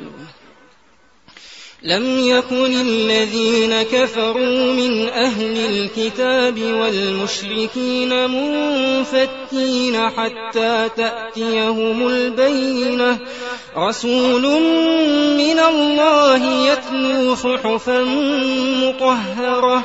الله لم يكن الذين كفروا من أهل الكتاب والمشركين منفكين حتى تأتيهم البينة. رسول من الله يتلو صحفا مطهرة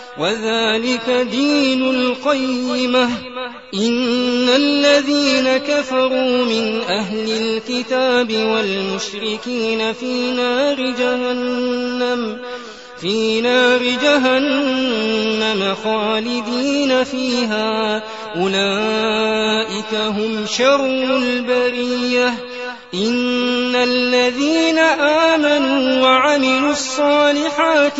وذلك دين القيمة. إن الذين كفروا من أهل الكتاب والمشركين في نار جهنم في نار جهنم خالدين فيها. أولئك هم شر البرية. إن الذين آمنوا وعملوا الصالحات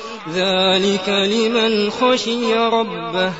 ذلك لمن خشي ربه